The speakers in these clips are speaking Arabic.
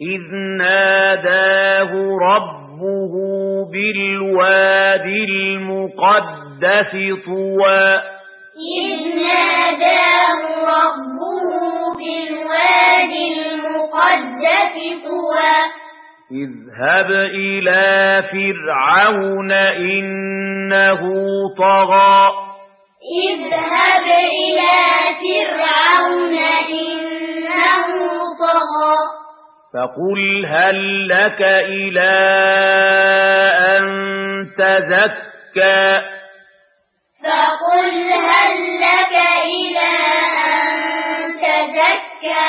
إذ ناداه ربه بالواد المقدس طوى إذ ناداه ربه بالواد المقدس طوى اذهب إلى فرعون إنه طغى اذهب إلى فقل هل لك إلى أن تزكى فقل هل لك إلى أن تزكى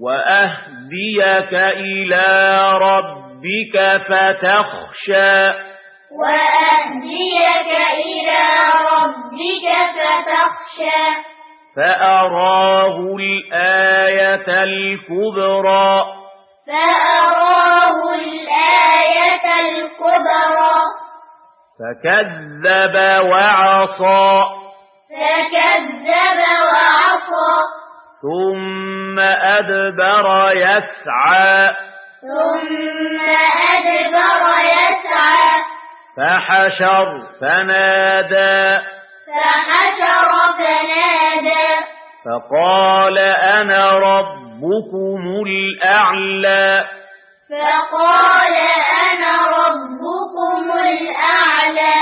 وأهديك إلى ربك فتخشى وأهديك إلى ربك فتخشى فأراه الآية الكبرى فأراه الآية الكبرى فكذب وعصى فكذب وعصى ثم أدبر يسعى ثم أدبر يسعى فحشر فنادى فحشر فنادى فقال أنا ربكم الأعلى. فقال أنا ربكم الأعلى.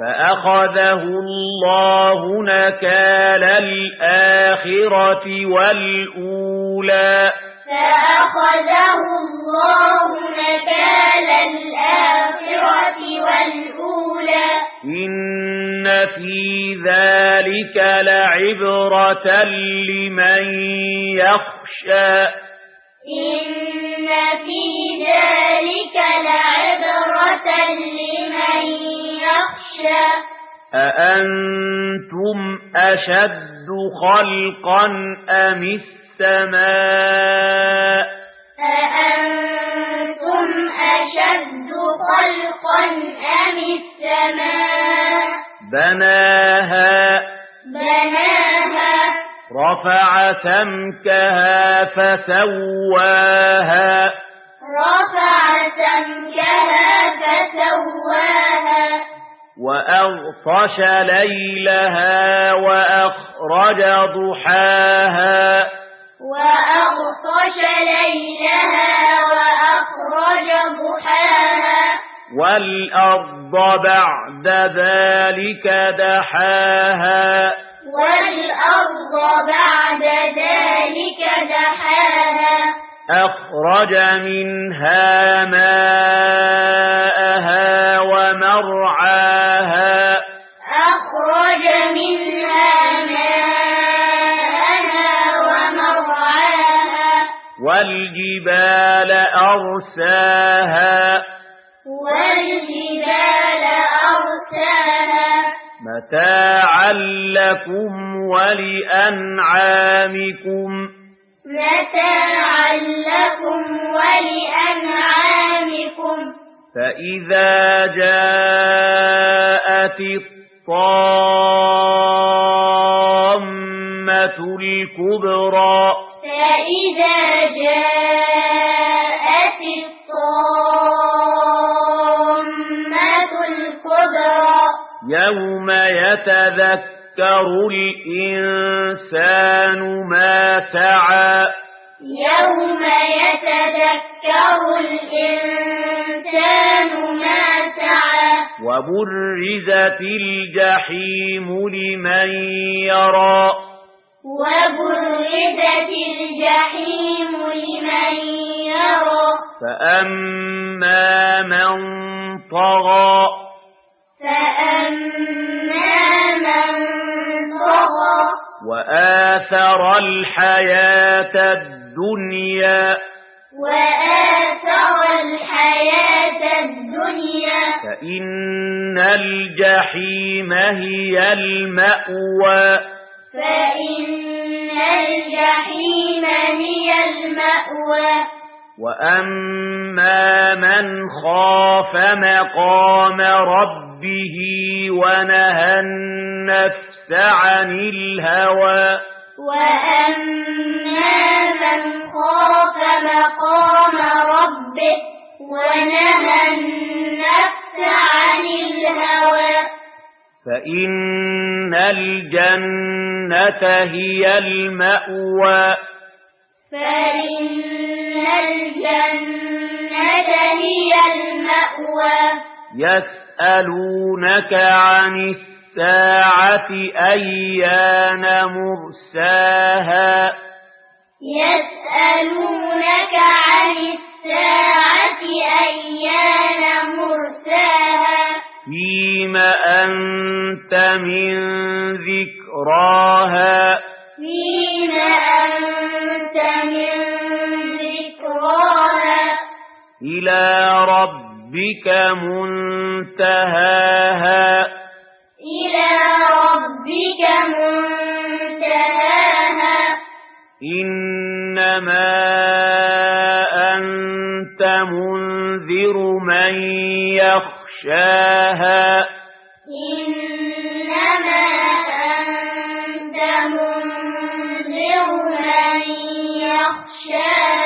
فأخذه الله نكال الآخرة والأولى. فأخذه الله نكال الآخرة والأولى. إن إن في ذلك لعبرة لمن يخشى إن في ذلك لعبرة لمن يخشى أأنتم أشد خلقا أم السماء أأنتم أشد خلقا أم السماء بناها. بناها. رفع سمكها فسواها. رفع سمكها فسواها. وأغطش ليلها وأخرج ضحاها. وأغطش ليلها وأخرج ضحاها. والأرض بعد ذلك دحاها والأرض بعد ذلك دحاها أخرج منها ماءها ومرعاها أخرج منها ماءها ومرعاها والجبال أرساها والجبال أرساها والجبال أرساها. متاعا لكم ولأنعامكم. متاعا لكم ولأنعامكم. فإذا جاءت الطامة الكبرى يوم يتذكر الإنسان ما سعى يوم يتذكر الإنسان ما سعى وبرزت الجحيم لمن يرى وبرزت الجحيم لمن يرى فأما من طغى وآثر الحياة الدنيا. وآثر الحياة الدنيا. فإن الجحيم هي المأوى. فإن الجحيم هي المأوى. وَأَمَّا مَنْ خَافَ مَقَامَ رَبِّهِ وَنَهَى النَّفْسَ عَنِ الْهَوَى وَأَمَّا مَنْ خَافَ مَقَامَ رَبِّهِ وَنَهَى النَّفْسَ عَنِ الْهَوَى فَإِنَّ الْجَنَّةَ هِيَ الْمَأْوَى فَإِنَّ الجنة هي المأوى. يسألونك عن الساعة أيان مرساها. يسألونك عن الساعة أيان مرساها. فيما أنت من ذكراها. فيما أنت إلى ربك منتهاها إلى ربك منتهاها إنما أنت منذر من يخشاها Yeah.